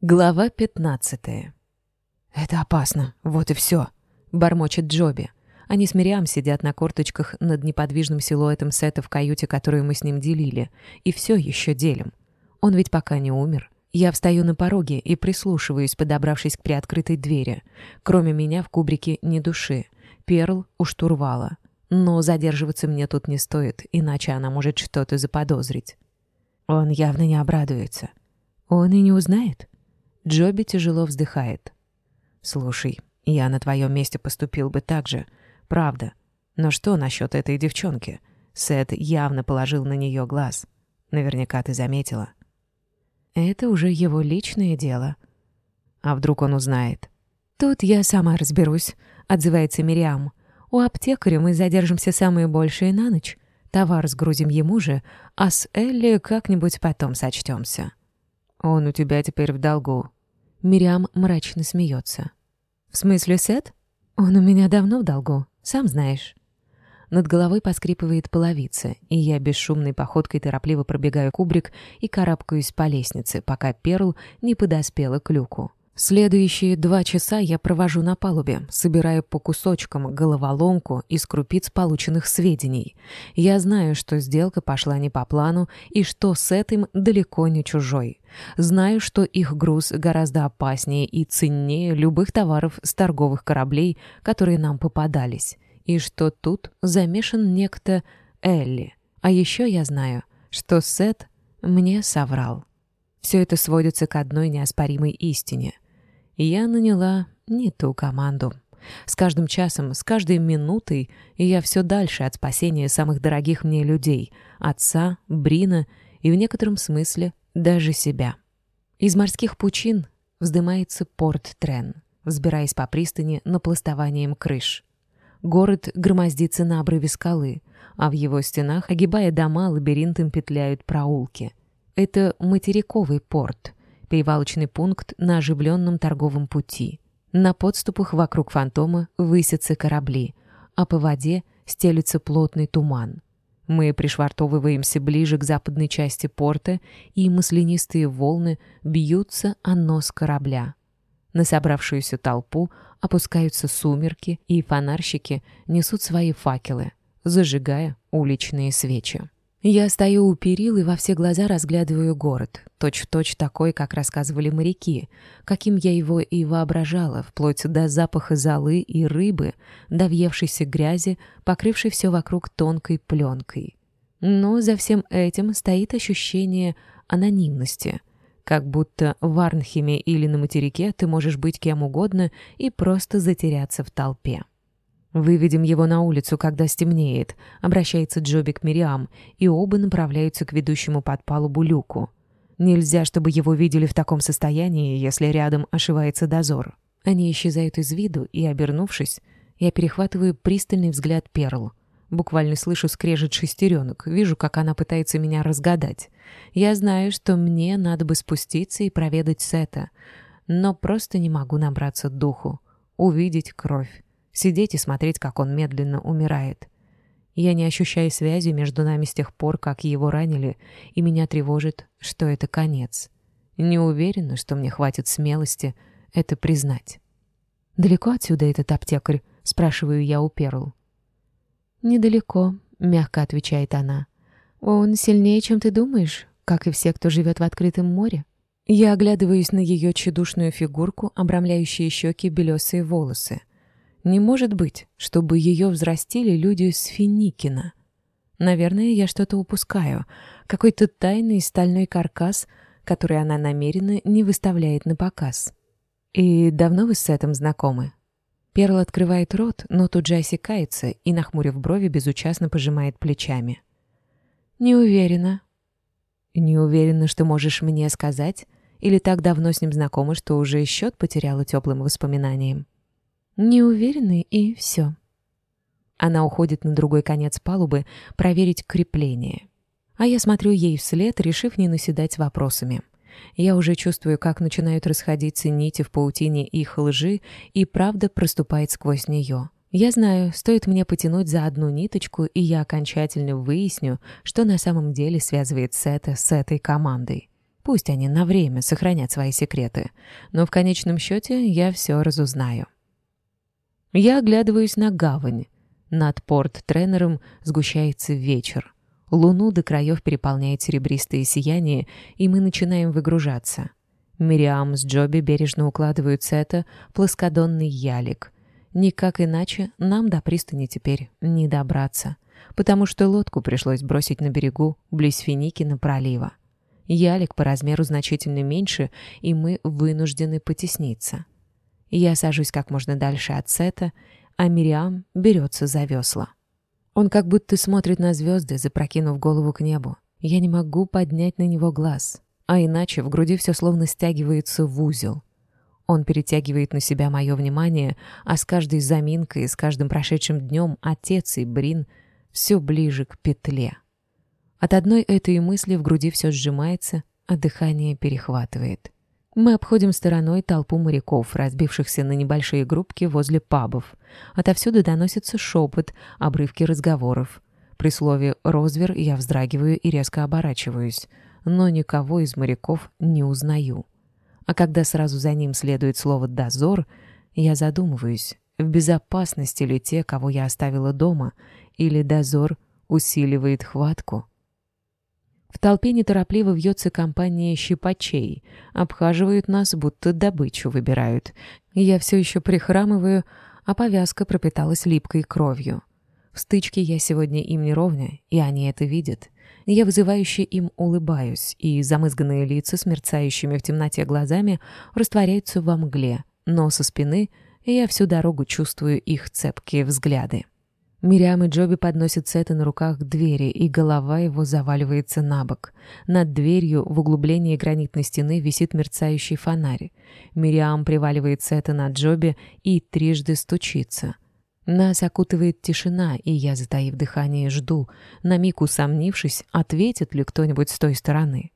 Глава 15. «Это опасно. Вот и все», — бормочет Джоби. Они с Мириам сидят на корточках над неподвижным силуэтом Сета в каюте, которую мы с ним делили, и все еще делим. Он ведь пока не умер. Я встаю на пороге и прислушиваюсь, подобравшись к приоткрытой двери. Кроме меня в кубрике ни души. Перл у штурвала. Но задерживаться мне тут не стоит, иначе она может что-то заподозрить. Он явно не обрадуется. Он и не узнает. Джоби тяжело вздыхает. «Слушай, я на твоем месте поступил бы так же. Правда. Но что насчет этой девчонки? Сет явно положил на нее глаз. Наверняка ты заметила». «Это уже его личное дело». «А вдруг он узнает?» «Тут я сама разберусь», — отзывается Мириам. «У аптекаря мы задержимся самые большие на ночь. Товар сгрузим ему же, а с Элли как-нибудь потом сочтемся». «Он у тебя теперь в долгу», Мириам мрачно смеется. «В смысле, Сет? Он у меня давно в долгу, сам знаешь». Над головой поскрипывает половица, и я бесшумной походкой торопливо пробегаю кубрик и карабкаюсь по лестнице, пока Перл не подоспела к люку. Следующие два часа я провожу на палубе, собирая по кусочкам головоломку из крупиц полученных сведений. Я знаю, что сделка пошла не по плану и что с этим далеко не чужой. Знаю, что их груз гораздо опаснее и ценнее любых товаров с торговых кораблей, которые нам попадались, и что тут замешан некто Элли. А еще я знаю, что Сет мне соврал. Все это сводится к одной неоспоримой истине — я наняла не ту команду. С каждым часом, с каждой минутой я все дальше от спасения самых дорогих мне людей — отца, Брина и в некотором смысле даже себя. Из морских пучин вздымается порт Трен, взбираясь по пристани напластованием крыш. Город громоздится на обрыве скалы, а в его стенах, огибая дома, лабиринтом петляют проулки. Это материковый порт — Перевалочный пункт на оживленном торговом пути. На подступах вокруг фантома высятся корабли, а по воде стелется плотный туман. Мы пришвартовываемся ближе к западной части порта, и маслянистые волны бьются о нос корабля. На собравшуюся толпу опускаются сумерки, и фонарщики несут свои факелы, зажигая уличные свечи. Я стою у перил и во все глаза разглядываю город, точь-в-точь точь такой, как рассказывали моряки, каким я его и воображала, вплоть до запаха золы и рыбы, до въевшейся грязи, покрывшей все вокруг тонкой пленкой. Но за всем этим стоит ощущение анонимности, как будто в Арнхеме или на материке ты можешь быть кем угодно и просто затеряться в толпе. «Выведем его на улицу, когда стемнеет», — обращается Джоби к Мириам, и оба направляются к ведущему под палубу люку. Нельзя, чтобы его видели в таком состоянии, если рядом ошивается дозор. Они исчезают из виду, и, обернувшись, я перехватываю пристальный взгляд Перл. Буквально слышу скрежет шестеренок, вижу, как она пытается меня разгадать. Я знаю, что мне надо бы спуститься и проведать Сета, но просто не могу набраться духу, увидеть кровь сидеть и смотреть, как он медленно умирает. Я не ощущаю связи между нами с тех пор, как его ранили, и меня тревожит, что это конец. Не уверена, что мне хватит смелости это признать. «Далеко отсюда этот аптекарь?» — спрашиваю я у Перл. «Недалеко», — мягко отвечает она. «Он сильнее, чем ты думаешь, как и все, кто живет в открытом море». Я оглядываюсь на ее тщедушную фигурку, обрамляющие щеки белесые волосы. Не может быть, чтобы ее взрастили люди из Финикина. Наверное, я что-то упускаю. Какой-то тайный стальной каркас, который она намеренно не выставляет на показ. И давно вы с этим знакомы? Перл открывает рот, но тут же осекается и, нахмурив брови, безучастно пожимает плечами. «Не уверена». «Не уверена, что можешь мне сказать? Или так давно с ним знакома, что уже счет потеряла теплым воспоминанием?» неуверенный и все. Она уходит на другой конец палубы проверить крепление. А я смотрю ей вслед, решив не наседать вопросами. Я уже чувствую, как начинают расходиться нити в паутине их лжи, и правда проступает сквозь нее. Я знаю, стоит мне потянуть за одну ниточку, и я окончательно выясню, что на самом деле связывает Сета с этой командой. Пусть они на время сохранят свои секреты, но в конечном счете я все разузнаю. Я оглядываюсь на гавань. Над порт-тренером сгущается вечер. Луну до краев переполняет серебристое сияние, и мы начинаем выгружаться. Мириам с Джоби бережно укладывают сета плоскодонный ялик. Никак иначе нам до пристани теперь не добраться, потому что лодку пришлось бросить на берегу близ Финикина пролива. Ялик по размеру значительно меньше, и мы вынуждены потесниться. Я сажусь как можно дальше от Сета, а Мириам берется за весла. Он как будто смотрит на звезды, запрокинув голову к небу. Я не могу поднять на него глаз, а иначе в груди все словно стягивается в узел. Он перетягивает на себя мое внимание, а с каждой заминкой и с каждым прошедшим днем отец и Брин все ближе к петле. От одной этой мысли в груди все сжимается, а дыхание перехватывает. Мы обходим стороной толпу моряков, разбившихся на небольшие группки возле пабов. Отовсюду доносится шепот, обрывки разговоров. При слове «розвер» я вздрагиваю и резко оборачиваюсь, но никого из моряков не узнаю. А когда сразу за ним следует слово «дозор», я задумываюсь, в безопасности ли те, кого я оставила дома, или дозор усиливает хватку. В толпе неторопливо вьется компания щипачей. Обхаживают нас, будто добычу выбирают. Я все еще прихрамываю, а повязка пропиталась липкой кровью. В стычке я сегодня им не ровня, и они это видят. Я вызывающе им улыбаюсь, и замызганные лица с мерцающими в темноте глазами растворяются во мгле, но со спины я всю дорогу чувствую их цепкие взгляды. Мириам и Джоби подносят Сета на руках к двери, и голова его заваливается на бок. Над дверью в углублении гранитной стены висит мерцающий фонарь. Мириам приваливает Сета на Джоби и трижды стучится. Нас окутывает тишина, и я, затаив дыхание, жду, на миг усомнившись, ответит ли кто-нибудь с той стороны.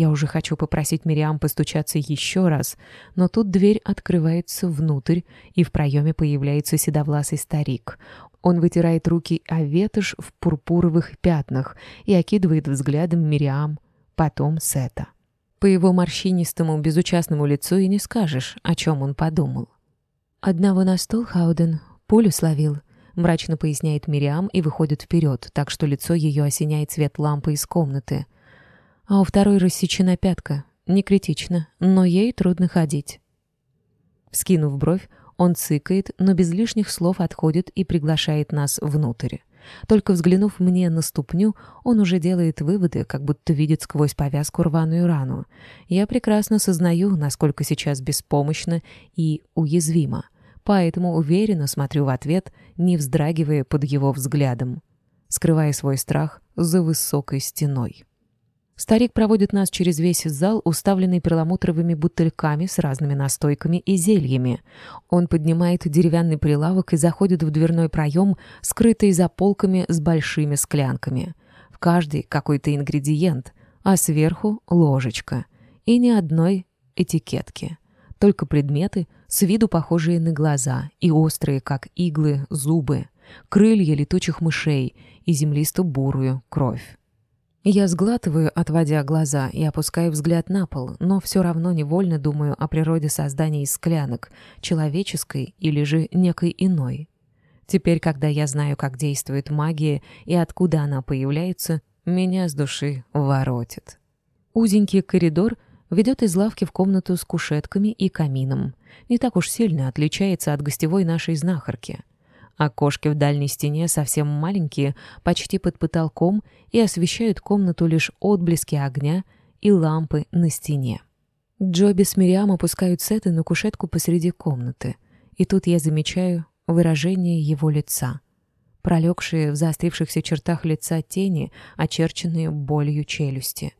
Я уже хочу попросить Мириам постучаться еще раз, но тут дверь открывается внутрь, и в проеме появляется седовласый старик. Он вытирает руки о ветошь в пурпуровых пятнах и окидывает взглядом Мириам, потом Сета. По его морщинистому, безучастному лицу и не скажешь, о чем он подумал. «Одного на стол, Хауден, пулю словил», — мрачно поясняет Мириам и выходит вперед, так что лицо ее осеняет цвет лампы из комнаты — а у второй рассечена пятка. Не критично, но ей трудно ходить. Вскинув бровь, он цыкает, но без лишних слов отходит и приглашает нас внутрь. Только взглянув мне на ступню, он уже делает выводы, как будто видит сквозь повязку рваную рану. Я прекрасно сознаю, насколько сейчас беспомощно и уязвимо, поэтому уверенно смотрю в ответ, не вздрагивая под его взглядом, скрывая свой страх за высокой стеной. Старик проводит нас через весь зал, уставленный перламутровыми бутыльками с разными настойками и зельями. Он поднимает деревянный прилавок и заходит в дверной проем, скрытый за полками с большими склянками. В каждой какой-то ингредиент, а сверху ложечка. И ни одной этикетки. Только предметы, с виду похожие на глаза и острые, как иглы, зубы, крылья летучих мышей и землисто-бурую кровь. Я сглатываю, отводя глаза, и опускаю взгляд на пол, но все равно невольно думаю о природе создания из склянок, человеческой или же некой иной. Теперь, когда я знаю, как действует магия и откуда она появляется, меня с души воротит. Узенький коридор ведет из лавки в комнату с кушетками и камином. Не так уж сильно отличается от гостевой нашей знахарки — Окошки а в дальней стене совсем маленькие, почти под потолком, и освещают комнату лишь отблески огня и лампы на стене. Джоби с Мириам опускают Сета на кушетку посреди комнаты, и тут я замечаю выражение его лица. Пролегшие в заострившихся чертах лица тени, очерченные болью челюсти.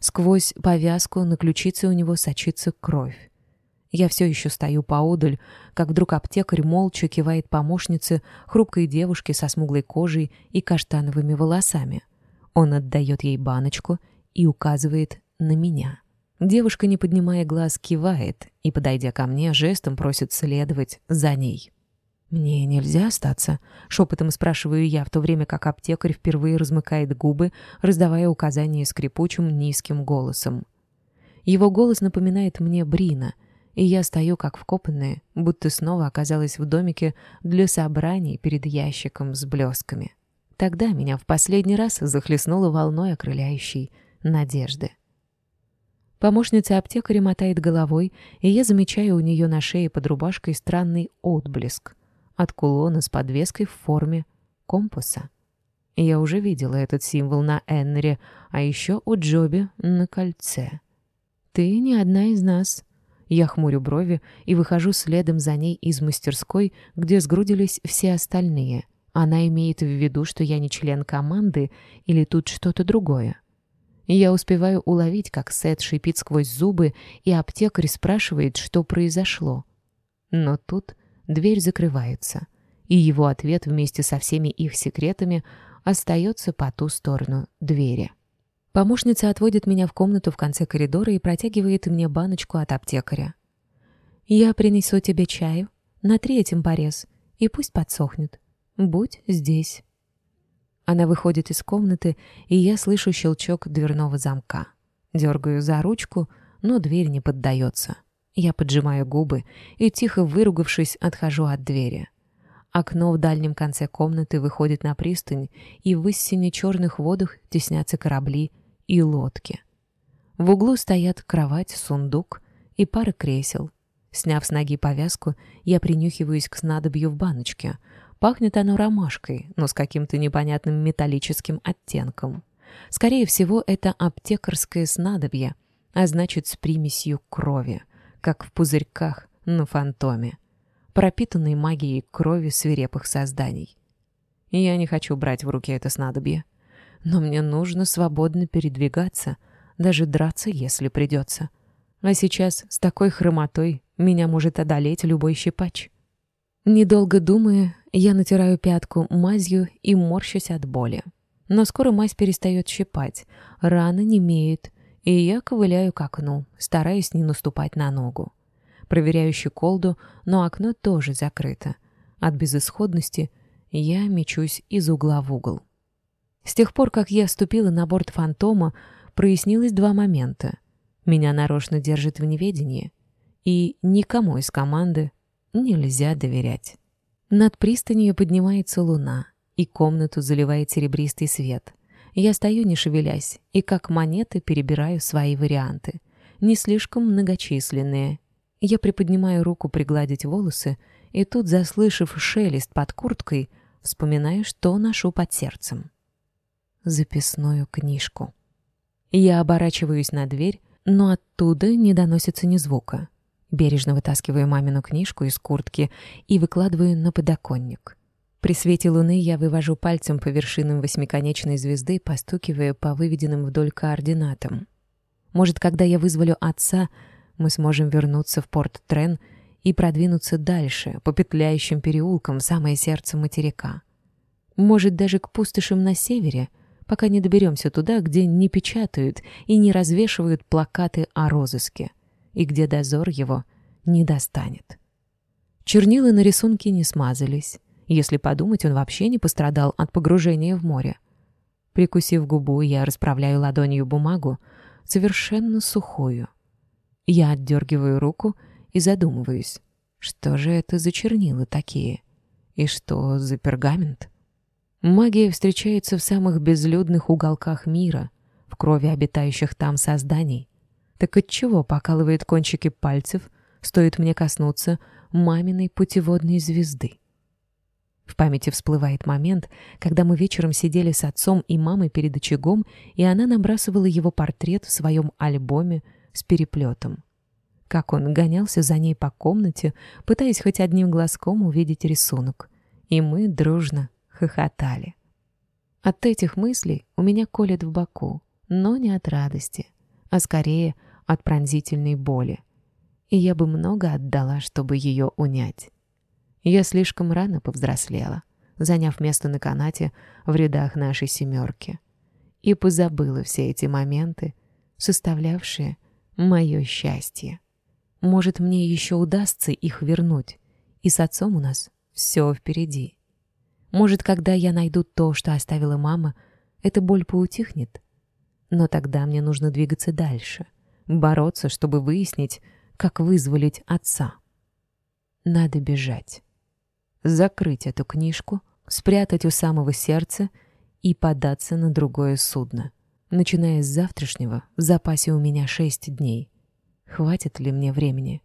Сквозь повязку на ключице у него сочится кровь. Я все еще стою поодаль, как вдруг аптекарь молча кивает помощнице, хрупкой девушке со смуглой кожей и каштановыми волосами. Он отдает ей баночку и указывает на меня. Девушка, не поднимая глаз, кивает и, подойдя ко мне, жестом просит следовать за ней. «Мне нельзя остаться?» — шепотом спрашиваю я, в то время как аптекарь впервые размыкает губы, раздавая указания скрипучим низким голосом. Его голос напоминает мне Брина, и я стою как вкопанная, будто снова оказалась в домике для собраний перед ящиком с блесками. Тогда меня в последний раз захлестнула волной окрыляющей надежды. Помощница аптекаря мотает головой, и я замечаю у нее на шее под рубашкой странный отблеск от кулона с подвеской в форме компаса. Я уже видела этот символ на Эннере, а еще у Джоби на кольце. «Ты не одна из нас», я хмурю брови и выхожу следом за ней из мастерской, где сгрудились все остальные. Она имеет в виду, что я не член команды или тут что-то другое. Я успеваю уловить, как Сет шипит сквозь зубы, и аптекарь спрашивает, что произошло. Но тут дверь закрывается, и его ответ вместе со всеми их секретами остается по ту сторону двери. Помощница отводит меня в комнату в конце коридора и протягивает мне баночку от аптекаря. «Я принесу тебе чаю, на третьем порез, и пусть подсохнет. Будь здесь». Она выходит из комнаты, и я слышу щелчок дверного замка. Дергаю за ручку, но дверь не поддается. Я поджимаю губы и, тихо выругавшись, отхожу от двери. Окно в дальнем конце комнаты выходит на пристань, и в истине черных водах теснятся корабли и лодки. В углу стоят кровать, сундук и пара кресел. Сняв с ноги повязку, я принюхиваюсь к снадобью в баночке. Пахнет оно ромашкой, но с каким-то непонятным металлическим оттенком. Скорее всего, это аптекарское снадобье, а значит с примесью крови, как в пузырьках на фантоме, пропитанной магией крови свирепых созданий. Я не хочу брать в руки это снадобье. но мне нужно свободно передвигаться, даже драться, если придется. А сейчас с такой хромотой меня может одолеть любой щипач. Недолго думая, я натираю пятку мазью и морщусь от боли. Но скоро мазь перестает щипать, рана немеет, и я ковыляю к окну, стараясь не наступать на ногу. Проверяю щеколду, но окно тоже закрыто. От безысходности я мечусь из угла в угол. С тех пор, как я ступила на борт «Фантома», прояснилось два момента. Меня нарочно держит в неведении, и никому из команды нельзя доверять. Над пристанью поднимается луна, и комнату заливает серебристый свет. Я стою, не шевелясь, и как монеты перебираю свои варианты. Не слишком многочисленные. Я приподнимаю руку пригладить волосы, и тут, заслышав шелест под курткой, вспоминаю, что ношу под сердцем записную книжку. Я оборачиваюсь на дверь, но оттуда не доносится ни звука. Бережно вытаскиваю мамину книжку из куртки и выкладываю на подоконник. При свете луны я вывожу пальцем по вершинам восьмиконечной звезды, постукивая по выведенным вдоль координатам. Может, когда я вызволю отца, мы сможем вернуться в порт Трен и продвинуться дальше, по петляющим переулкам, в самое сердце материка. Может, даже к пустошам на севере — пока не доберемся туда, где не печатают и не развешивают плакаты о розыске, и где дозор его не достанет. Чернила на рисунке не смазались. Если подумать, он вообще не пострадал от погружения в море. Прикусив губу, я расправляю ладонью бумагу, совершенно сухую. Я отдергиваю руку и задумываюсь, что же это за чернила такие? И что за пергамент? Магия встречается в самых безлюдных уголках мира, в крови обитающих там созданий. Так отчего покалывает кончики пальцев, стоит мне коснуться маминой путеводной звезды? В памяти всплывает момент, когда мы вечером сидели с отцом и мамой перед очагом, и она набрасывала его портрет в своем альбоме с переплетом. Как он гонялся за ней по комнате, пытаясь хоть одним глазком увидеть рисунок. И мы дружно хохотали. От этих мыслей у меня колет в боку, но не от радости, а скорее от пронзительной боли. И я бы много отдала, чтобы ее унять. Я слишком рано повзрослела, заняв место на канате в рядах нашей семерки. И позабыла все эти моменты, составлявшие мое счастье. Может, мне еще удастся их вернуть, и с отцом у нас все впереди. Может, когда я найду то, что оставила мама, эта боль поутихнет? Но тогда мне нужно двигаться дальше, бороться, чтобы выяснить, как вызволить отца. Надо бежать. Закрыть эту книжку, спрятать у самого сердца и податься на другое судно. Начиная с завтрашнего, в запасе у меня шесть дней. Хватит ли мне времени?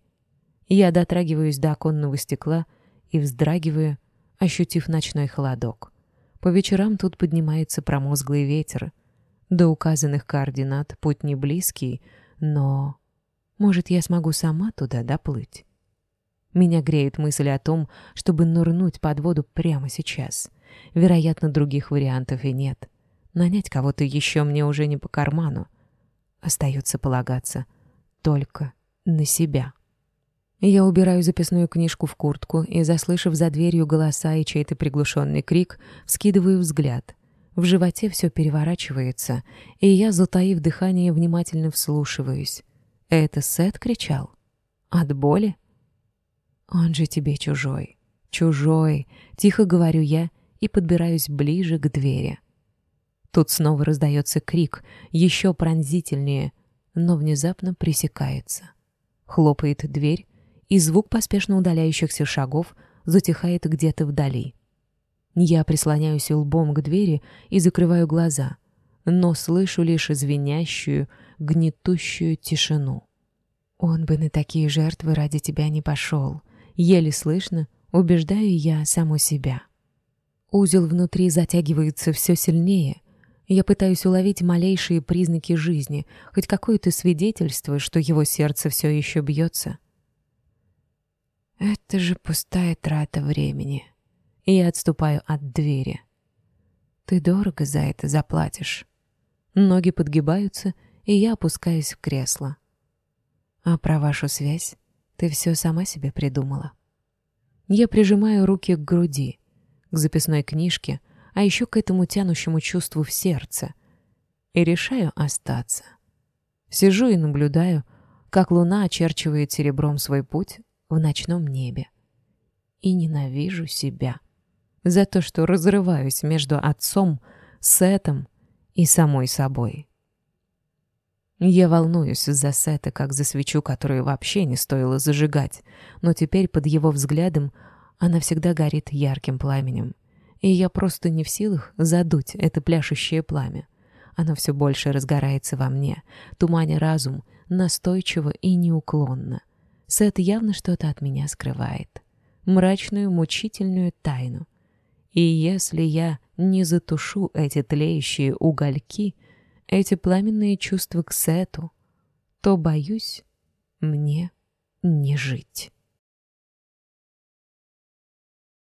Я дотрагиваюсь до оконного стекла и вздрагиваю, ощутив ночной холодок. По вечерам тут поднимается промозглый ветер. До указанных координат путь не близкий, но... Может, я смогу сама туда доплыть? Меня греет мысль о том, чтобы нырнуть под воду прямо сейчас. Вероятно, других вариантов и нет. Нанять кого-то еще мне уже не по карману. Остается полагаться только на себя. Я убираю записную книжку в куртку и, заслышав за дверью голоса и чей-то приглушенный крик, вскидываю взгляд. В животе все переворачивается, и я, затаив дыхание, внимательно вслушиваюсь. Это Сет кричал? От боли? Он же тебе чужой. Чужой, тихо говорю я и подбираюсь ближе к двери. Тут снова раздается крик, еще пронзительнее, но внезапно пресекается. Хлопает дверь, и И звук поспешно удаляющихся шагов затихает где-то вдали. Я прислоняюсь лбом к двери и закрываю глаза, но слышу лишь звенящую, гнетущую тишину. «Он бы на такие жертвы ради тебя не пошел», — еле слышно, убеждаю я саму себя. Узел внутри затягивается все сильнее. Я пытаюсь уловить малейшие признаки жизни, хоть какое-то свидетельство, что его сердце все еще бьется. Это же пустая трата времени. И я отступаю от двери. Ты дорого за это заплатишь. Ноги подгибаются, и я опускаюсь в кресло. А про вашу связь ты все сама себе придумала. Я прижимаю руки к груди, к записной книжке, а еще к этому тянущему чувству в сердце. И решаю остаться. Сижу и наблюдаю, как луна очерчивает серебром свой путь в ночном небе. И ненавижу себя за то, что разрываюсь между отцом, Сетом и самой собой. Я волнуюсь за Сета, как за свечу, которую вообще не стоило зажигать, но теперь под его взглядом она всегда горит ярким пламенем. И я просто не в силах задуть это пляшущее пламя. Оно все больше разгорается во мне, туманя разум, настойчиво и неуклонно. Сет явно что-то от меня скрывает. Мрачную, мучительную тайну. И если я не затушу эти тлеющие угольки, эти пламенные чувства к Сету, то, боюсь, мне не жить.